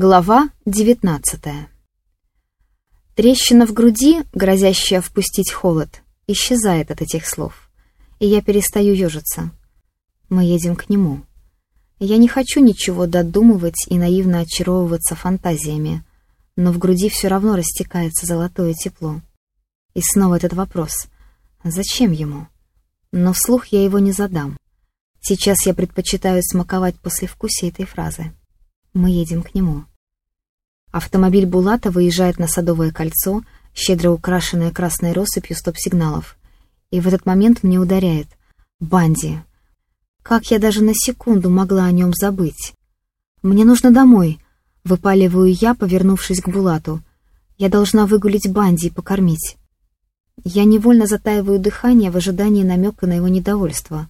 Глава 19 Трещина в груди, грозящая впустить холод, исчезает от этих слов, и я перестаю ежиться. Мы едем к нему. Я не хочу ничего додумывать и наивно очаровываться фантазиями, но в груди все равно растекается золотое тепло. И снова этот вопрос. Зачем ему? Но вслух я его не задам. Сейчас я предпочитаю смаковать послевкусие этой фразы. Мы едем к нему. Автомобиль Булата выезжает на Садовое кольцо, щедро украшенное красной россыпью стоп-сигналов. И в этот момент мне ударяет. Банди. Как я даже на секунду могла о нем забыть? Мне нужно домой. Выпаливаю я, повернувшись к Булату. Я должна выгулить Банди и покормить. Я невольно затаиваю дыхание в ожидании намека на его недовольство.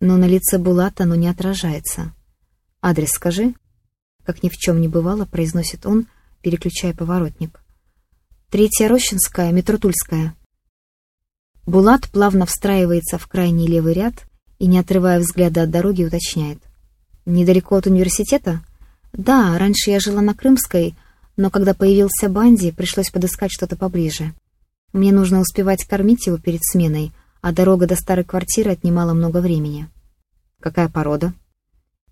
Но на лице Булата оно не отражается. «Адрес скажи», — как ни в чем не бывало, произносит он, переключая поворотник. Третья Рощинская, метро Тульская. Булат плавно встраивается в крайний левый ряд и, не отрывая взгляда от дороги, уточняет. «Недалеко от университета?» «Да, раньше я жила на Крымской, но когда появился Банди, пришлось подыскать что-то поближе. Мне нужно успевать кормить его перед сменой, а дорога до старой квартиры отнимала много времени». «Какая порода?»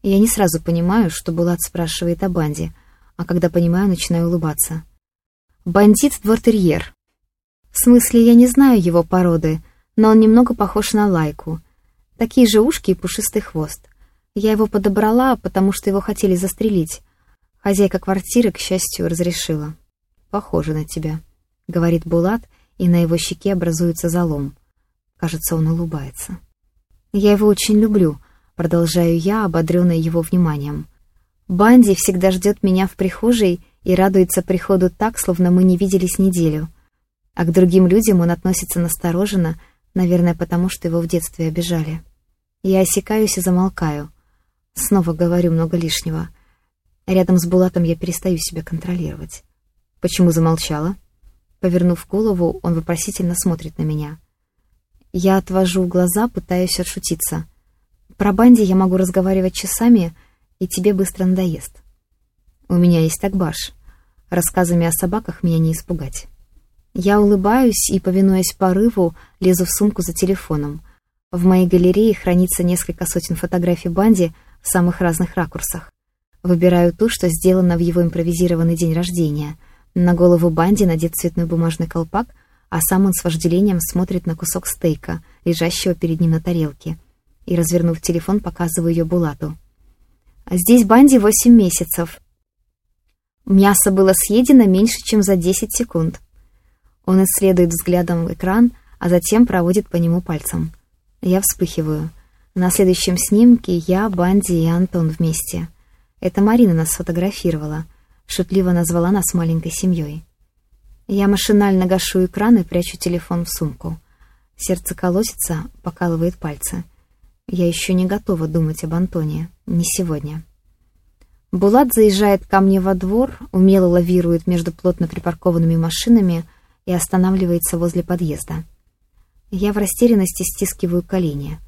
Я не сразу понимаю, что Булат спрашивает о Банди, а когда понимаю, начинаю улыбаться. Бандит двортерьер. В смысле, я не знаю его породы, но он немного похож на лайку. Такие же ушки и пушистый хвост. Я его подобрала, потому что его хотели застрелить. Хозяйка квартиры, к счастью, разрешила. «Похоже на тебя», — говорит Булат, и на его щеке образуется залом. Кажется, он улыбается. «Я его очень люблю», — продолжаю я, ободренная его вниманием. Банди всегда ждет меня в прихожей и радуется приходу так, словно мы не виделись неделю. А к другим людям он относится настороженно, наверное, потому что его в детстве обижали. Я осекаюсь и замолкаю. Снова говорю много лишнего. Рядом с Булатом я перестаю себя контролировать. Почему замолчала? Повернув голову, он вопросительно смотрит на меня. Я отвожу глаза, пытаюсь отшутиться. Про Банди я могу разговаривать часами, и тебе быстро надоест. У меня есть такбаш. Рассказами о собаках меня не испугать. Я улыбаюсь и, повинуясь порыву, лезу в сумку за телефоном. В моей галерее хранится несколько сотен фотографий Банди в самых разных ракурсах. Выбираю ту, что сделана в его импровизированный день рождения. На голову Банди надет цветной бумажный колпак, а сам он с вожделением смотрит на кусок стейка, лежащего перед ним на тарелке. И, развернув телефон, показываю ее Булату. А здесь Банди 8 месяцев. Мясо было съедено меньше, чем за 10 секунд. Он исследует взглядом экран, а затем проводит по нему пальцем. Я вспыхиваю. На следующем снимке я, Банди и Антон вместе. Это Марина нас сфотографировала. Шутливо назвала нас маленькой семьей. Я машинально гашу экран и прячу телефон в сумку. Сердце колотится, покалывает пальцы. Я еще не готова думать об Антоне. Не сегодня. Булат заезжает ко мне во двор, умело лавирует между плотно припаркованными машинами и останавливается возле подъезда. Я в растерянности стискиваю колени.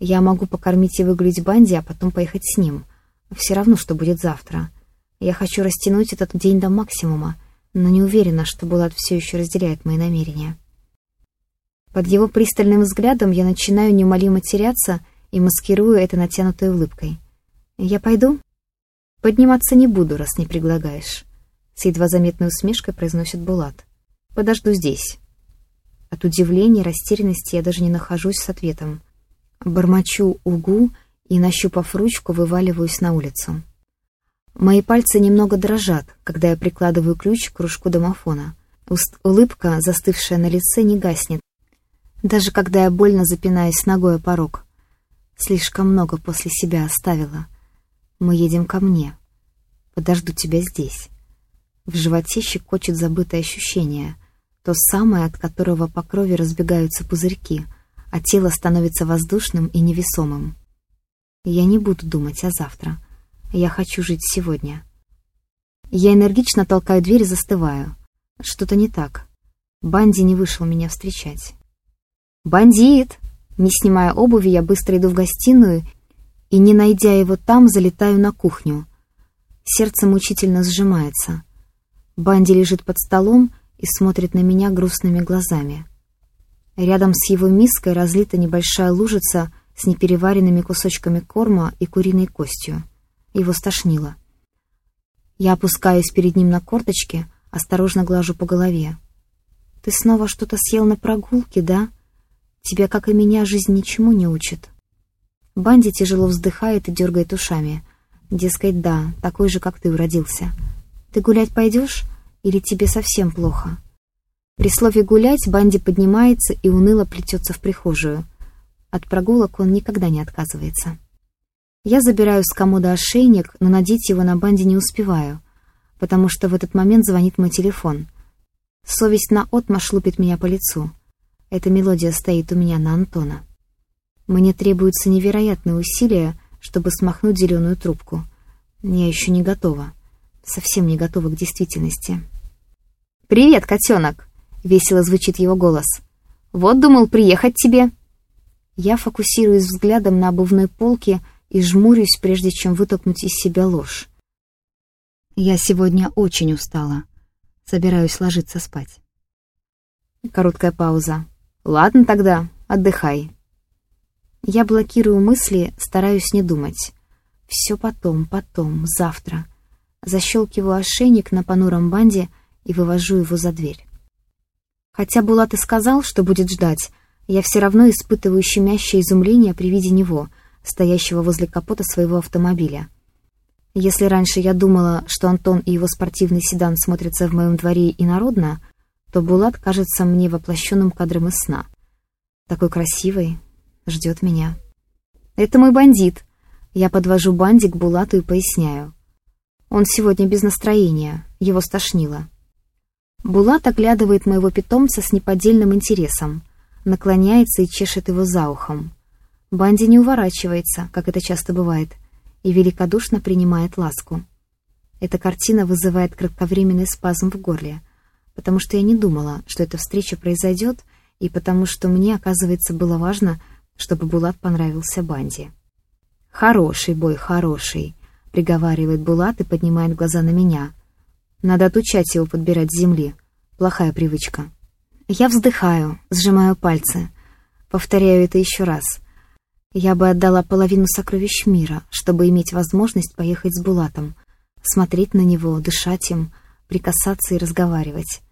Я могу покормить и выгулить Банди, а потом поехать с ним. Все равно, что будет завтра. Я хочу растянуть этот день до максимума, но не уверена, что Булат все еще разделяет мои намерения. Под его пристальным взглядом я начинаю неумолимо теряться и маскирую это натянутой улыбкой. «Я пойду?» «Подниматься не буду, раз не предлагаешь», — с едва заметной усмешкой произносит Булат. «Подожду здесь». От удивления и растерянности я даже не нахожусь с ответом. Бормочу «угу» и, нащупав ручку, вываливаюсь на улицу. Мои пальцы немного дрожат, когда я прикладываю ключ к кружку домофона. Улыбка, застывшая на лице, не гаснет. Даже когда я больно запинаюсь ногой о порог. Слишком много после себя оставила. Мы едем ко мне. Подожду тебя здесь. В животе щекочет забытое ощущение, то самое, от которого по крови разбегаются пузырьки, а тело становится воздушным и невесомым. Я не буду думать о завтра. Я хочу жить сегодня. Я энергично толкаю дверь и застываю. Что-то не так. Банди не вышел меня встречать. «Бандит!» Не снимая обуви, я быстро иду в гостиную и, не найдя его там, залетаю на кухню. Сердце мучительно сжимается. Банди лежит под столом и смотрит на меня грустными глазами. Рядом с его миской разлита небольшая лужица с непереваренными кусочками корма и куриной костью. Его стошнило. Я опускаюсь перед ним на корточки, осторожно глажу по голове. «Ты снова что-то съел на прогулке, да? Тебя, как и меня, жизнь ничему не учит». Банди тяжело вздыхает и дергает ушами. Дескать, да, такой же, как ты уродился. «Ты гулять пойдешь? Или тебе совсем плохо?» При слове «гулять» Банди поднимается и уныло плетется в прихожую. От прогулок он никогда не отказывается. Я забираю с комода ошейник, но надеть его на Банди не успеваю, потому что в этот момент звонит мой телефон. Совесть наотмашь лупит меня по лицу. Эта мелодия стоит у меня на Антона. Мне требуются невероятные усилия, чтобы смахнуть зеленую трубку. Я еще не готова. Совсем не готова к действительности. «Привет, котенок!» — весело звучит его голос. «Вот думал приехать тебе». Я фокусируюсь взглядом на обувной полке и жмурюсь, прежде чем вытолкнуть из себя ложь. Я сегодня очень устала. Собираюсь ложиться спать. Короткая пауза. «Ладно тогда, отдыхай». Я блокирую мысли, стараюсь не думать. Все потом, потом, завтра. Защелкиваю ошейник на понуром банде и вывожу его за дверь. Хотя Булат и сказал, что будет ждать, я все равно испытываю щемящее изумление при виде него, стоящего возле капота своего автомобиля. Если раньше я думала, что Антон и его спортивный седан смотрятся в моем дворе инородно, то Булат кажется мне воплощенным кадром из сна. Такой красивый, ждет меня. «Это мой бандит», я подвожу Банди к Булату и поясняю. Он сегодня без настроения, его стошнило. Булат оглядывает моего питомца с неподдельным интересом, наклоняется и чешет его за ухом. Банди не уворачивается, как это часто бывает, и великодушно принимает ласку. Эта картина вызывает кратковременный спазм в горле, потому что я не думала, что эта встреча произойдет, и потому что мне, оказывается, было важно, чтобы Булат понравился Банди. «Хороший бой, хороший», — приговаривает Булат и поднимает глаза на меня — надо отучать его подбирать с земли. Плохая привычка. Я вздыхаю, сжимаю пальцы. Повторяю это еще раз. Я бы отдала половину сокровищ мира, чтобы иметь возможность поехать с Булатом, смотреть на него, дышать им, прикасаться и разговаривать.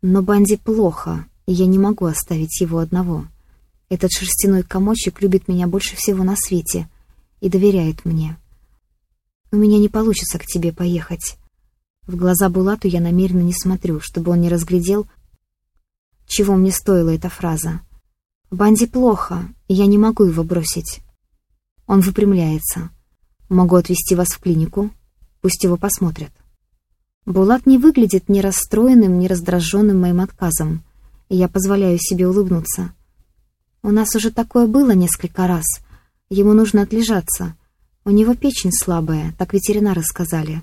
Но Банди плохо, и я не могу оставить его одного. Этот шерстяной комочек любит меня больше всего на свете и доверяет мне. У меня не получится к тебе поехать. В глаза Булату я намеренно не смотрю, чтобы он не разглядел, чего мне стоила эта фраза. Банди плохо, и я не могу его бросить. Он выпрямляется. Могу отвезти вас в клинику. Пусть его посмотрят. Булат не выглядит ни расстроенным, ни раздраженным моим отказом, и я позволяю себе улыбнуться. У нас уже такое было несколько раз. Ему нужно отлежаться. У него печень слабая, так ветеринары сказали.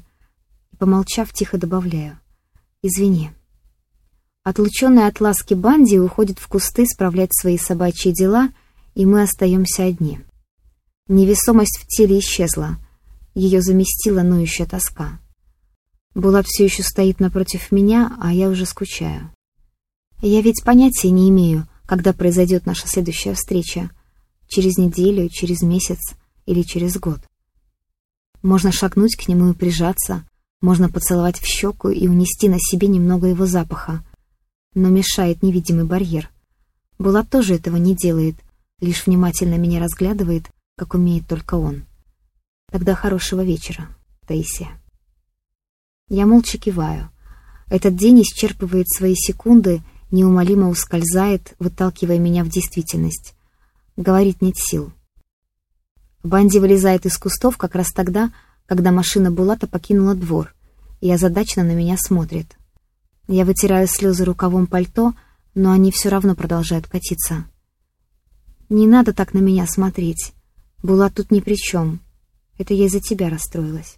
Помолчав, тихо добавляю. «Извини». Отлученный от ласки Банди уходит в кусты справлять свои собачьи дела, и мы остаемся одни. Невесомость в теле исчезла. Ее заместила ноющая тоска. Булат все еще стоит напротив меня, а я уже скучаю. Я ведь понятия не имею, когда произойдет наша следующая встреча. Через неделю, через месяц или через год. Можно шагнуть к нему и прижаться, можно поцеловать в щеку и унести на себе немного его запаха. Но мешает невидимый барьер. Булат тоже этого не делает, лишь внимательно меня разглядывает, как умеет только он. Тогда хорошего вечера, Таисия. Я молча киваю. Этот день исчерпывает свои секунды, неумолимо ускользает, выталкивая меня в действительность. Говорит нет сил. Банди вылезает из кустов как раз тогда, когда машина Булата покинула двор, и озадаченно на меня смотрит. Я вытираю слезы рукавом пальто, но они все равно продолжают катиться. «Не надо так на меня смотреть. Булат тут ни при чем. Это я из-за тебя расстроилась».